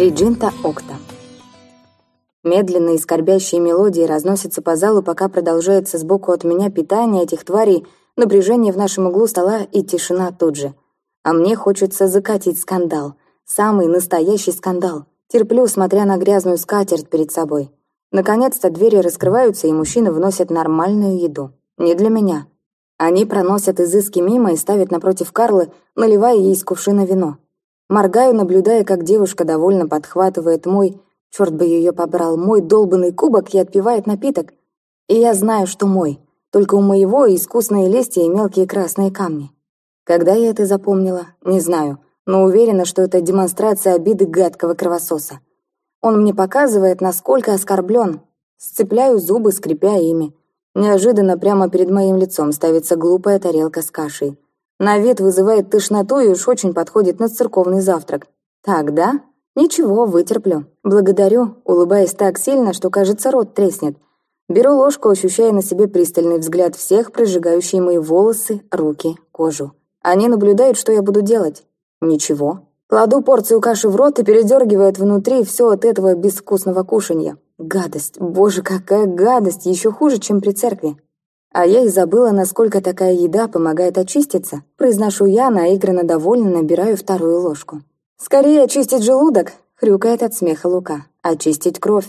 Триджинта Окта. Медленные скорбящие мелодии разносятся по залу, пока продолжается сбоку от меня питание этих тварей, напряжение в нашем углу стола и тишина тут же. А мне хочется закатить скандал. Самый настоящий скандал. Терплю, смотря на грязную скатерть перед собой. Наконец-то двери раскрываются, и мужчины вносят нормальную еду. Не для меня. Они проносят изыски мимо и ставят напротив Карлы, наливая ей из кувшина вино. Моргаю, наблюдая, как девушка довольно подхватывает мой, черт бы ее побрал, мой долбанный кубок и отпивает напиток. И я знаю, что мой. Только у моего искусные листья и мелкие красные камни. Когда я это запомнила, не знаю, но уверена, что это демонстрация обиды гадкого кровососа. Он мне показывает, насколько оскорблен. Сцепляю зубы, скрипя ими. Неожиданно прямо перед моим лицом ставится глупая тарелка с кашей. На вид вызывает тошноту и уж очень подходит на церковный завтрак. Так, да? Ничего, вытерплю. Благодарю, улыбаясь так сильно, что, кажется, рот треснет. Беру ложку, ощущая на себе пристальный взгляд всех, прожигающие мои волосы, руки, кожу. Они наблюдают, что я буду делать. Ничего. Кладу порцию каши в рот и передергивает внутри все от этого безвкусного кушанья. Гадость, боже, какая гадость, еще хуже, чем при церкви. А я и забыла, насколько такая еда помогает очиститься. Произношу я, наигранно довольно набираю вторую ложку. «Скорее очистить желудок!» — хрюкает от смеха Лука. «Очистить кровь!»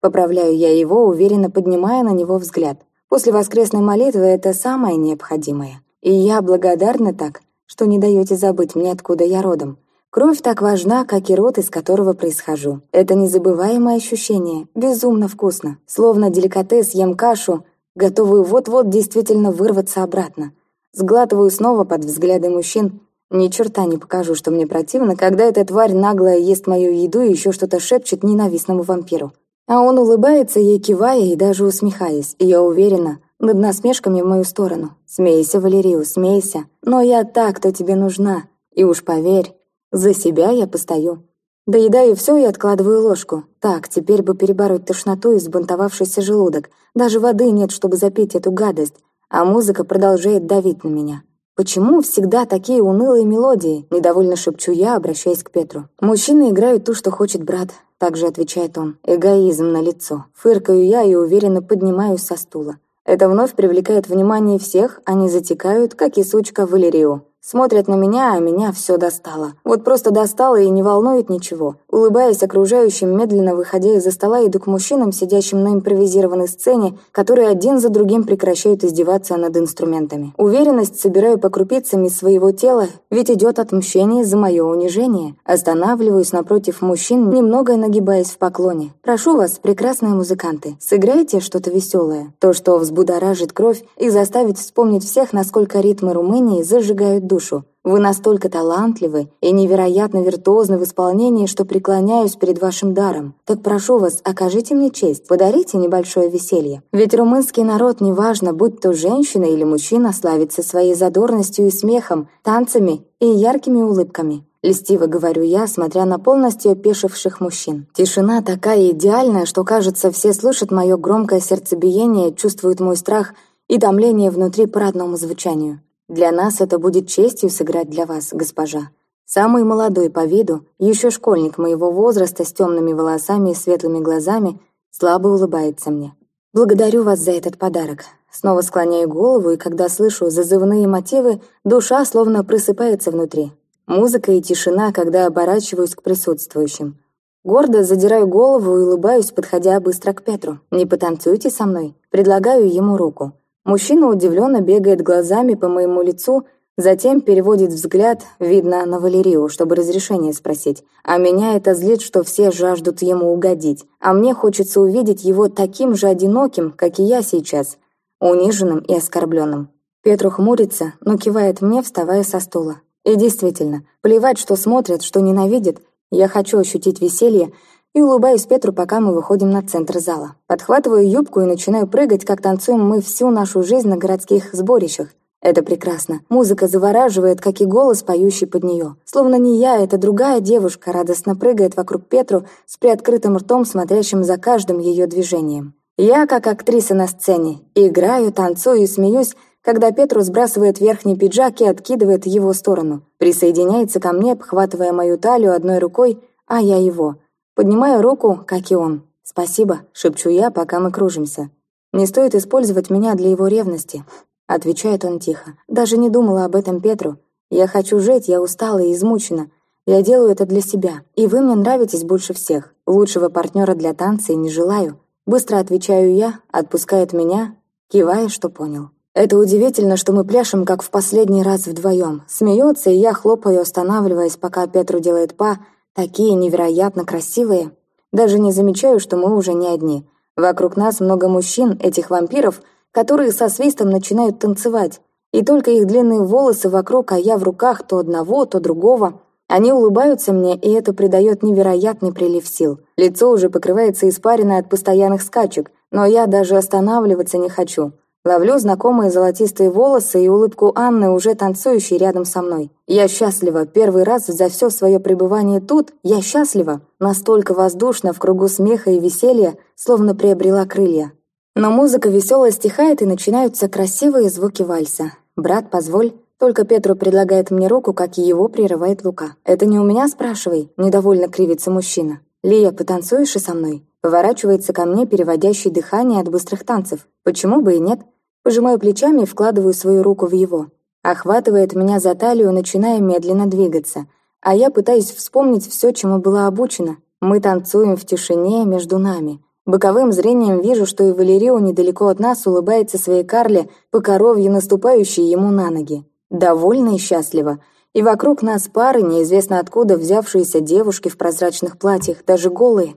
Поправляю я его, уверенно поднимая на него взгляд. После воскресной молитвы это самое необходимое. И я благодарна так, что не даете забыть мне, откуда я родом. Кровь так важна, как и рот, из которого происхожу. Это незабываемое ощущение, безумно вкусно. Словно деликатес ем кашу, готовую вот-вот действительно вырваться обратно. Сглатываю снова под взгляды мужчин. Ни черта не покажу, что мне противно, когда эта тварь наглая ест мою еду и еще что-то шепчет ненавистному вампиру. А он улыбается ей, кивая и даже усмехаясь, и я уверена, над насмешками в мою сторону. «Смейся, Валерию, смейся, но я так, кто тебе нужна. И уж поверь, за себя я постою». Доедаю все и откладываю ложку. Так, теперь бы перебороть тошноту и взбунтовавшийся желудок. Даже воды нет, чтобы запить эту гадость. А музыка продолжает давить на меня. «Почему всегда такие унылые мелодии?» – недовольно шепчу я, обращаясь к Петру. «Мужчины играют ту, что хочет брат», – также отвечает он. «Эгоизм на лицо». Фыркаю я и уверенно поднимаюсь со стула. Это вновь привлекает внимание всех, они затекают, как и сучка Валерию. Смотрят на меня, а меня все достало. Вот просто достало и не волнует ничего. Улыбаясь окружающим, медленно выходя из-за стола, иду к мужчинам, сидящим на импровизированной сцене, которые один за другим прекращают издеваться над инструментами. Уверенность собираю по крупицам из своего тела, ведь идет отмщение за мое унижение. Останавливаюсь напротив мужчин, немного нагибаясь в поклоне. Прошу вас, прекрасные музыканты, сыграйте что-то веселое. То, что взбудоражит кровь и заставит вспомнить всех, насколько ритмы Румынии зажигают душу. Вы настолько талантливы и невероятно виртуозны в исполнении, что преклоняюсь перед вашим даром. Так прошу вас, окажите мне честь, подарите небольшое веселье. Ведь румынский народ, неважно, будь то женщина или мужчина, славится своей задорностью и смехом, танцами и яркими улыбками. Льстиво говорю я, смотря на полностью опешивших мужчин. Тишина такая идеальная, что, кажется, все слышат мое громкое сердцебиение, чувствуют мой страх и томление внутри по родному звучанию. Для нас это будет честью сыграть для вас, госпожа. Самый молодой по виду, еще школьник моего возраста с темными волосами и светлыми глазами, слабо улыбается мне. Благодарю вас за этот подарок. Снова склоняю голову, и когда слышу зазывные мотивы, душа словно просыпается внутри. Музыка и тишина, когда оборачиваюсь к присутствующим. Гордо задираю голову и улыбаюсь, подходя быстро к Петру. «Не потанцуйте со мной?» Предлагаю ему руку. Мужчина удивленно бегает глазами по моему лицу, затем переводит взгляд, видно, на Валерию, чтобы разрешение спросить. А меня это злит, что все жаждут ему угодить. А мне хочется увидеть его таким же одиноким, как и я сейчас, униженным и оскорбленным. Петру хмурится, но кивает мне, вставая со стула. И действительно, плевать, что смотрят, что ненавидят, я хочу ощутить веселье, и улыбаюсь Петру, пока мы выходим на центр зала. Подхватываю юбку и начинаю прыгать, как танцуем мы всю нашу жизнь на городских сборищах. Это прекрасно. Музыка завораживает, как и голос, поющий под нее. Словно не я, это другая девушка радостно прыгает вокруг Петру с приоткрытым ртом, смотрящим за каждым ее движением. Я, как актриса на сцене, играю, танцую и смеюсь, когда Петру сбрасывает верхний пиджак и откидывает его в сторону. Присоединяется ко мне, обхватывая мою талию одной рукой, а я его. Поднимаю руку, как и он. «Спасибо», — шепчу я, пока мы кружимся. «Не стоит использовать меня для его ревности», — отвечает он тихо. «Даже не думала об этом Петру. Я хочу жить, я устала и измучена. Я делаю это для себя, и вы мне нравитесь больше всех. Лучшего партнера для танца и не желаю». Быстро отвечаю я, отпускает меня, кивая, что понял. Это удивительно, что мы пляшем, как в последний раз вдвоем. Смеется, и я хлопаю, останавливаясь, пока Петру делает па, такие невероятно красивые. Даже не замечаю, что мы уже не одни. Вокруг нас много мужчин, этих вампиров, которые со свистом начинают танцевать. И только их длинные волосы вокруг, а я в руках то одного, то другого. Они улыбаются мне, и это придает невероятный прилив сил. Лицо уже покрывается испариной от постоянных скачек, но я даже останавливаться не хочу. Ловлю знакомые золотистые волосы и улыбку Анны, уже танцующей рядом со мной. Я счастлива. Первый раз за все свое пребывание тут я счастлива. Настолько воздушно в кругу смеха и веселья, словно приобрела крылья. Но музыка веселая стихает, и начинаются красивые звуки вальса. «Брат, позволь». Только Петру предлагает мне руку, как и его прерывает Лука. «Это не у меня, спрашивай?» – недовольно кривится мужчина. «Лия, потанцуешь и со мной?» Поворачивается ко мне, переводящий дыхание от быстрых танцев. Почему бы и нет? Пожимаю плечами и вкладываю свою руку в его. Охватывает меня за талию, начиная медленно двигаться. А я пытаюсь вспомнить все, чему была обучена. Мы танцуем в тишине между нами. Боковым зрением вижу, что и Валерио недалеко от нас улыбается своей Карле, по коровье наступающей ему на ноги. Довольно и счастливо. И вокруг нас пары, неизвестно откуда взявшиеся девушки в прозрачных платьях, даже голые.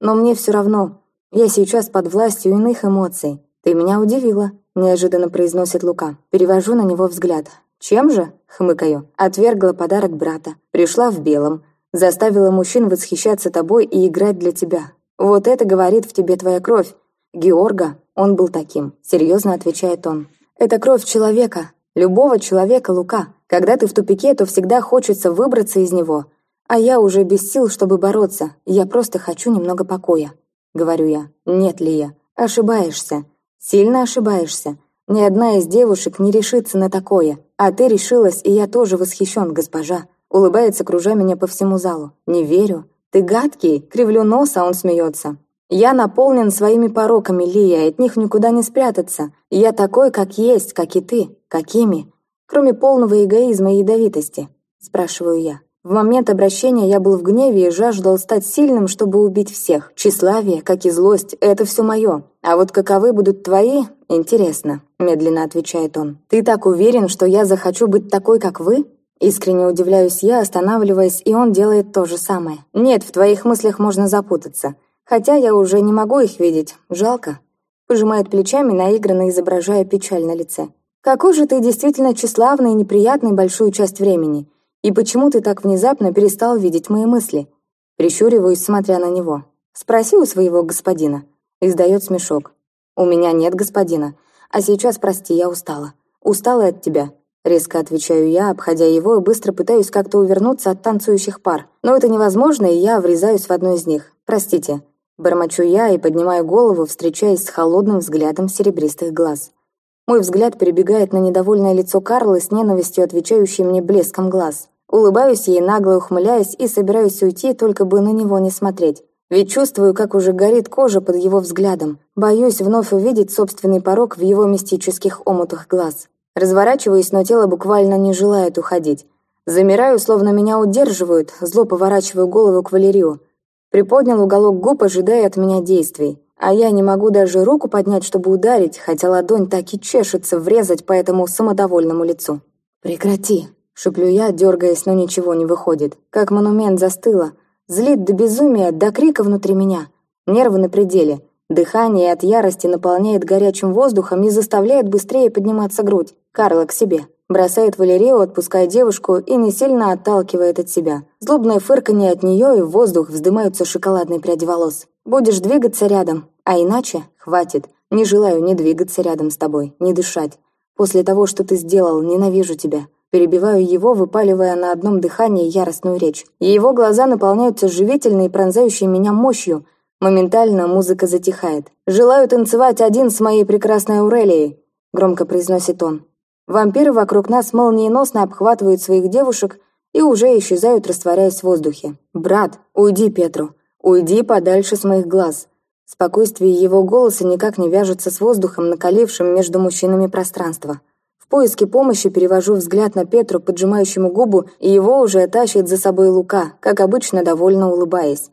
Но мне все равно. Я сейчас под властью иных эмоций. Ты меня удивила неожиданно произносит Лука. Перевожу на него взгляд. «Чем же?» — хмыкаю. Отвергла подарок брата. Пришла в белом. Заставила мужчин восхищаться тобой и играть для тебя. Вот это говорит в тебе твоя кровь. Георга, он был таким. Серьезно отвечает он. Это кровь человека. Любого человека, Лука. Когда ты в тупике, то всегда хочется выбраться из него. А я уже без сил, чтобы бороться. Я просто хочу немного покоя. Говорю я. Нет, Лия, ошибаешься. Сильно ошибаешься. Ни одна из девушек не решится на такое. А ты решилась, и я тоже восхищен, госпожа. Улыбается, кружа меня по всему залу. Не верю. Ты гадкий, кривлю нос, а он смеется. Я наполнен своими пороками, Лия, от них никуда не спрятаться. Я такой, как есть, как и ты. Какими? Кроме полного эгоизма и ядовитости. Спрашиваю я. В момент обращения я был в гневе и жаждал стать сильным, чтобы убить всех. Тщеславие, как и злость, это все мое. А вот каковы будут твои, интересно, медленно отвечает он. Ты так уверен, что я захочу быть такой, как вы? Искренне удивляюсь я, останавливаясь, и он делает то же самое. Нет, в твоих мыслях можно запутаться. Хотя я уже не могу их видеть. Жалко. Пожимает плечами, наигранно изображая печаль на лице. Какой же ты действительно тщеславный и неприятный большую часть времени. «И почему ты так внезапно перестал видеть мои мысли?» Прищуриваюсь, смотря на него. «Спроси у своего господина». Издает смешок. «У меня нет господина. А сейчас, прости, я устала. Устала от тебя». Резко отвечаю я, обходя его, и быстро пытаюсь как-то увернуться от танцующих пар. Но это невозможно, и я врезаюсь в одну из них. «Простите». Бормочу я и поднимаю голову, встречаясь с холодным взглядом серебристых глаз. Мой взгляд перебегает на недовольное лицо Карла с ненавистью, отвечающей мне блеском глаз. Улыбаюсь ей, нагло ухмыляюсь и собираюсь уйти, только бы на него не смотреть. Ведь чувствую, как уже горит кожа под его взглядом. Боюсь вновь увидеть собственный порог в его мистических омутах глаз. Разворачиваюсь, но тело буквально не желает уходить. Замираю, словно меня удерживают, зло поворачиваю голову к Валерию. Приподнял уголок губ, ожидая от меня действий. А я не могу даже руку поднять, чтобы ударить, хотя ладонь так и чешется врезать по этому самодовольному лицу. «Прекрати!» — шеплю я, дергаясь, но ничего не выходит. Как монумент застыло. Злит до безумия, до крика внутри меня. Нервы на пределе. Дыхание от ярости наполняет горячим воздухом и заставляет быстрее подниматься грудь. Карла к себе. Бросает Валерию, отпуская девушку и не сильно отталкивает от себя. Злобное фырканье от нее, и в воздух вздымаются шоколадные пряди волос. «Будешь двигаться рядом, а иначе хватит. Не желаю ни двигаться рядом с тобой, ни дышать. После того, что ты сделал, ненавижу тебя». Перебиваю его, выпаливая на одном дыхании яростную речь. Его глаза наполняются живительной и пронзающей меня мощью. Моментально музыка затихает. «Желаю танцевать один с моей прекрасной Аурелией», — громко произносит он. Вампиры вокруг нас молниеносно обхватывают своих девушек и уже исчезают, растворяясь в воздухе. «Брат, уйди, Петру. «Уйди подальше с моих глаз». Спокойствие его голоса никак не вяжется с воздухом, накалившим между мужчинами пространство. Поиске помощи перевожу взгляд на Петру, поджимающему губу, и его уже тащит за собой Лука, как обычно, довольно улыбаясь.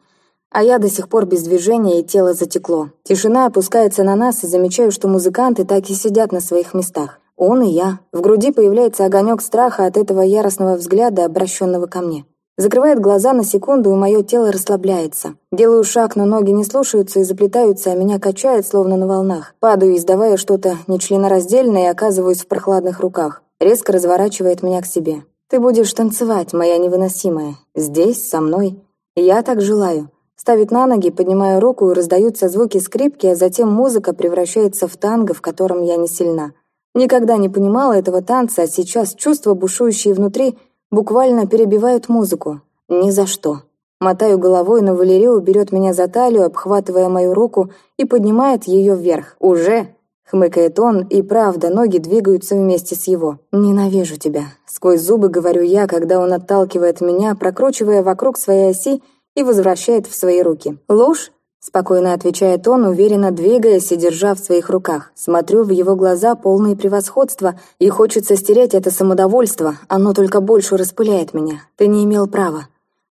А я до сих пор без движения, и тело затекло. Тишина опускается на нас, и замечаю, что музыканты так и сидят на своих местах. Он и я. В груди появляется огонек страха от этого яростного взгляда, обращенного ко мне. Закрывает глаза на секунду, и мое тело расслабляется. Делаю шаг, но ноги не слушаются и заплетаются, а меня качает, словно на волнах. Падаю, издавая что-то нечленораздельное, и оказываюсь в прохладных руках. Резко разворачивает меня к себе. «Ты будешь танцевать, моя невыносимая. Здесь, со мной. Я так желаю». Ставит на ноги, поднимаю руку, и раздаются звуки скрипки, а затем музыка превращается в танго, в котором я не сильна. Никогда не понимала этого танца, а сейчас чувства, бушующие внутри, буквально перебивают музыку. Ни за что. Мотаю головой, но Валерию берет меня за талию, обхватывая мою руку и поднимает ее вверх. «Уже?» — хмыкает он, и правда, ноги двигаются вместе с его. «Ненавижу тебя», — сквозь зубы говорю я, когда он отталкивает меня, прокручивая вокруг своей оси и возвращает в свои руки. «Ложь?» Спокойно отвечает он, уверенно двигаясь и держа в своих руках. Смотрю в его глаза, полные превосходства, и хочется стереть это самодовольство, оно только больше распыляет меня. Ты не имел права.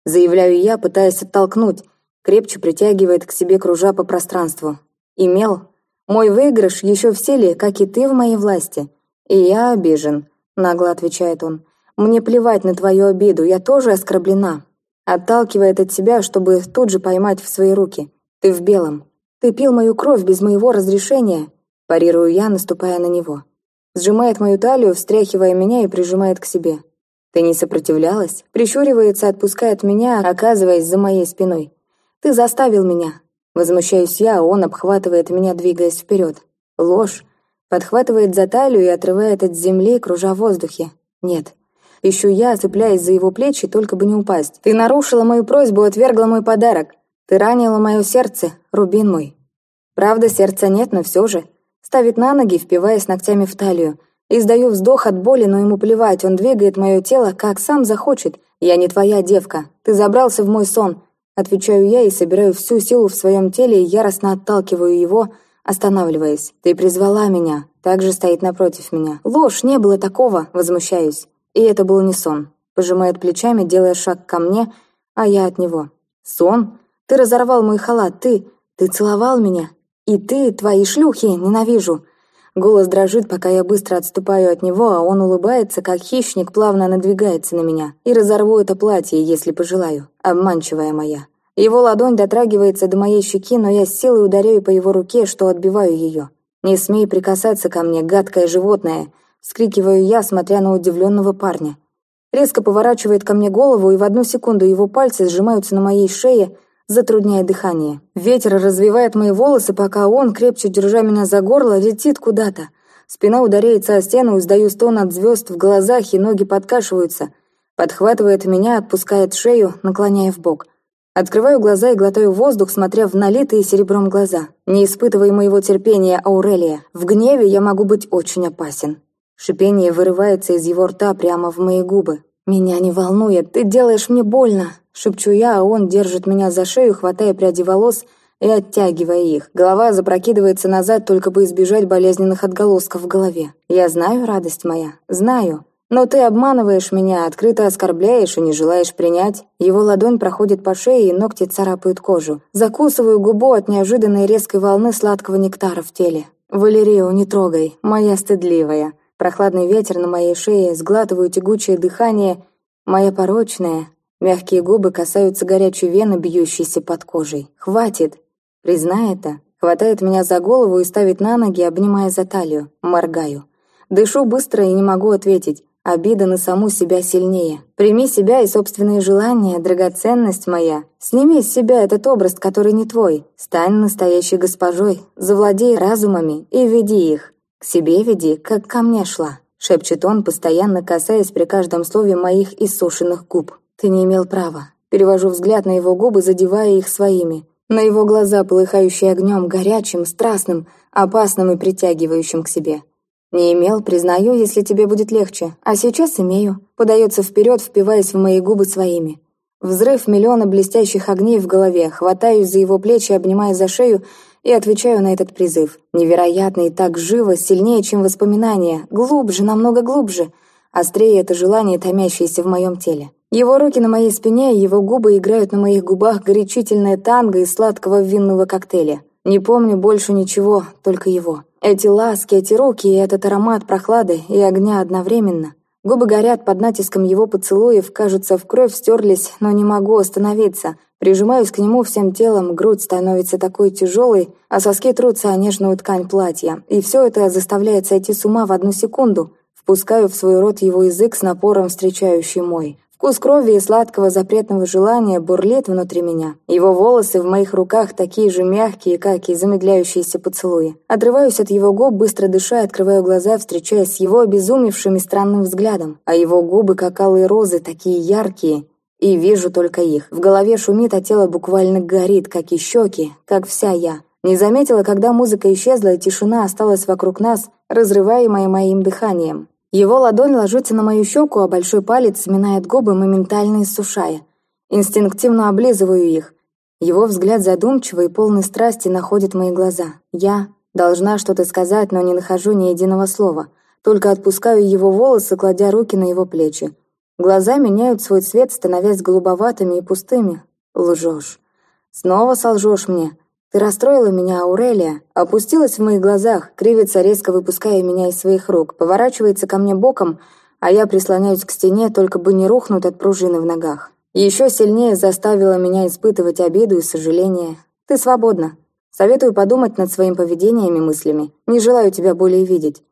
Заявляю я, пытаясь оттолкнуть. Крепче притягивает к себе кружа по пространству. Имел. Мой выигрыш еще в силе, как и ты в моей власти. И я обижен, нагло отвечает он. Мне плевать на твою обиду, я тоже оскорблена. Отталкивает от себя, чтобы тут же поймать в свои руки. «Ты в белом. Ты пил мою кровь без моего разрешения», – парирую я, наступая на него. Сжимает мою талию, встряхивая меня и прижимает к себе. «Ты не сопротивлялась?» Прищуривается, отпускает меня, оказываясь за моей спиной. «Ты заставил меня!» Возмущаюсь я, он обхватывает меня, двигаясь вперед. Ложь. Подхватывает за талию и отрывает от земли, кружа в воздухе. Нет. Ищу я, цепляясь за его плечи, только бы не упасть. «Ты нарушила мою просьбу, отвергла мой подарок. Ты ранила мое сердце, рубин мой. Правда, сердца нет, но все же. Ставит на ноги, впиваясь ногтями в талию. Издаю вздох от боли, но ему плевать, он двигает мое тело, как сам захочет. Я не твоя девка, ты забрался в мой сон. Отвечаю я и собираю всю силу в своем теле и яростно отталкиваю его, останавливаясь. Ты призвала меня, также стоит напротив меня. Ложь, не было такого, возмущаюсь. И это был не сон. Пожимает плечами, делая шаг ко мне, а я от него. Сон? Ты разорвал мой халат, ты... Ты целовал меня. И ты, твои шлюхи, ненавижу. Голос дрожит, пока я быстро отступаю от него, а он улыбается, как хищник плавно надвигается на меня. И разорву это платье, если пожелаю. Обманчивая моя. Его ладонь дотрагивается до моей щеки, но я с силой ударяю по его руке, что отбиваю ее. «Не смей прикасаться ко мне, гадкое животное!» Вскрикиваю я, смотря на удивленного парня. Резко поворачивает ко мне голову, и в одну секунду его пальцы сжимаются на моей шее, затрудняя дыхание. Ветер развивает мои волосы, пока он, крепче держа меня за горло, летит куда-то. Спина ударяется о стену, издаю стон от звезд в глазах, и ноги подкашиваются. Подхватывает меня, отпускает шею, наклоняя в бок. Открываю глаза и глотаю воздух, смотря в налитые серебром глаза. Не испытывай моего терпения, Аурелия. В гневе я могу быть очень опасен. Шипение вырывается из его рта прямо в мои губы. «Меня не волнует, ты делаешь мне больно!» Шепчу я, а он держит меня за шею, хватая пряди волос и оттягивая их. Голова запрокидывается назад, только бы избежать болезненных отголосков в голове. Я знаю, радость моя, знаю. Но ты обманываешь меня, открыто оскорбляешь и не желаешь принять. Его ладонь проходит по шее, и ногти царапают кожу. Закусываю губу от неожиданной резкой волны сладкого нектара в теле. «Валерию, не трогай, моя стыдливая». Прохладный ветер на моей шее, сглатываю тягучее дыхание. Моя порочная, Мягкие губы касаются горячей вены, бьющейся под кожей. «Хватит!» Признай это. Хватает меня за голову и ставит на ноги, обнимая за талию. Моргаю. Дышу быстро и не могу ответить. Обида на саму себя сильнее. Прими себя и собственные желания, драгоценность моя. Сними с себя этот образ, который не твой. Стань настоящей госпожой. Завладей разумами и веди их. Себе веди, как ко мне шла. Шепчет он, постоянно касаясь при каждом слове моих иссушенных губ. Ты не имел права. Перевожу взгляд на его губы, задевая их своими. На его глаза, полыхающие огнем, горячим, страстным, опасным и притягивающим к себе. Не имел, признаю, если тебе будет легче. А сейчас имею. Подается вперед, впиваясь в мои губы своими. Взрыв миллиона блестящих огней в голове, хватаюсь за его плечи, обнимая за шею и отвечаю на этот призыв. Невероятно и так живо, сильнее, чем воспоминания, глубже, намного глубже. Острее это желание, томящееся в моем теле. Его руки на моей спине, его губы играют на моих губах горячительное танго из сладкого винного коктейля. Не помню больше ничего, только его. Эти ласки, эти руки и этот аромат прохлады и огня одновременно. Губы горят под натиском его поцелуев, кажется, в кровь стерлись, но не могу остановиться. Прижимаюсь к нему всем телом, грудь становится такой тяжелой, а соски трутся о нежную ткань платья. И все это заставляет сойти с ума в одну секунду. Впускаю в свой рот его язык с напором, встречающий мой. Вкус крови и сладкого запретного желания бурлит внутри меня. Его волосы в моих руках такие же мягкие, как и замедляющиеся поцелуи. Отрываюсь от его губ, быстро дыша, открываю глаза, встречаясь с его обезумевшим и странным взглядом. А его губы, как алые розы, такие яркие. И вижу только их. В голове шумит, а тело буквально горит, как и щеки, как вся я. Не заметила, когда музыка исчезла, и тишина осталась вокруг нас, разрываемая моим дыханием. Его ладонь ложится на мою щеку, а большой палец сминает губы, моментально иссушая. Инстинктивно облизываю их. Его взгляд задумчивый и полный страсти находит мои глаза. Я должна что-то сказать, но не нахожу ни единого слова. Только отпускаю его волосы, кладя руки на его плечи. Глаза меняют свой цвет, становясь голубоватыми и пустыми. Лжешь. Снова солжешь мне. «Ты расстроила меня, Аурелия!» Опустилась в моих глазах, кривится, резко выпуская меня из своих рук, поворачивается ко мне боком, а я прислоняюсь к стене, только бы не рухнуть от пружины в ногах. Еще сильнее заставила меня испытывать обиду и сожаление. «Ты свободна. Советую подумать над своим поведением и мыслями. Не желаю тебя более видеть».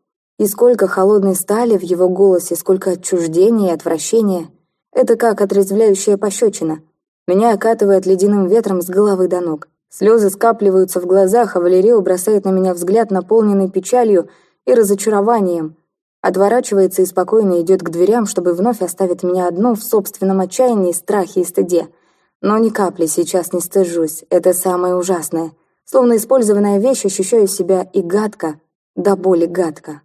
И сколько холодной стали в его голосе, сколько отчуждения и отвращения. Это как отрезвляющая пощечина. Меня окатывает ледяным ветром с головы до ног. Слезы скапливаются в глазах, а Валерио бросает на меня взгляд, наполненный печалью и разочарованием. Отворачивается и спокойно идет к дверям, чтобы вновь оставить меня одну в собственном отчаянии, страхе и стыде. Но ни капли сейчас не стыжусь, это самое ужасное. Словно использованная вещь, ощущаю себя и гадко, до боли гадко.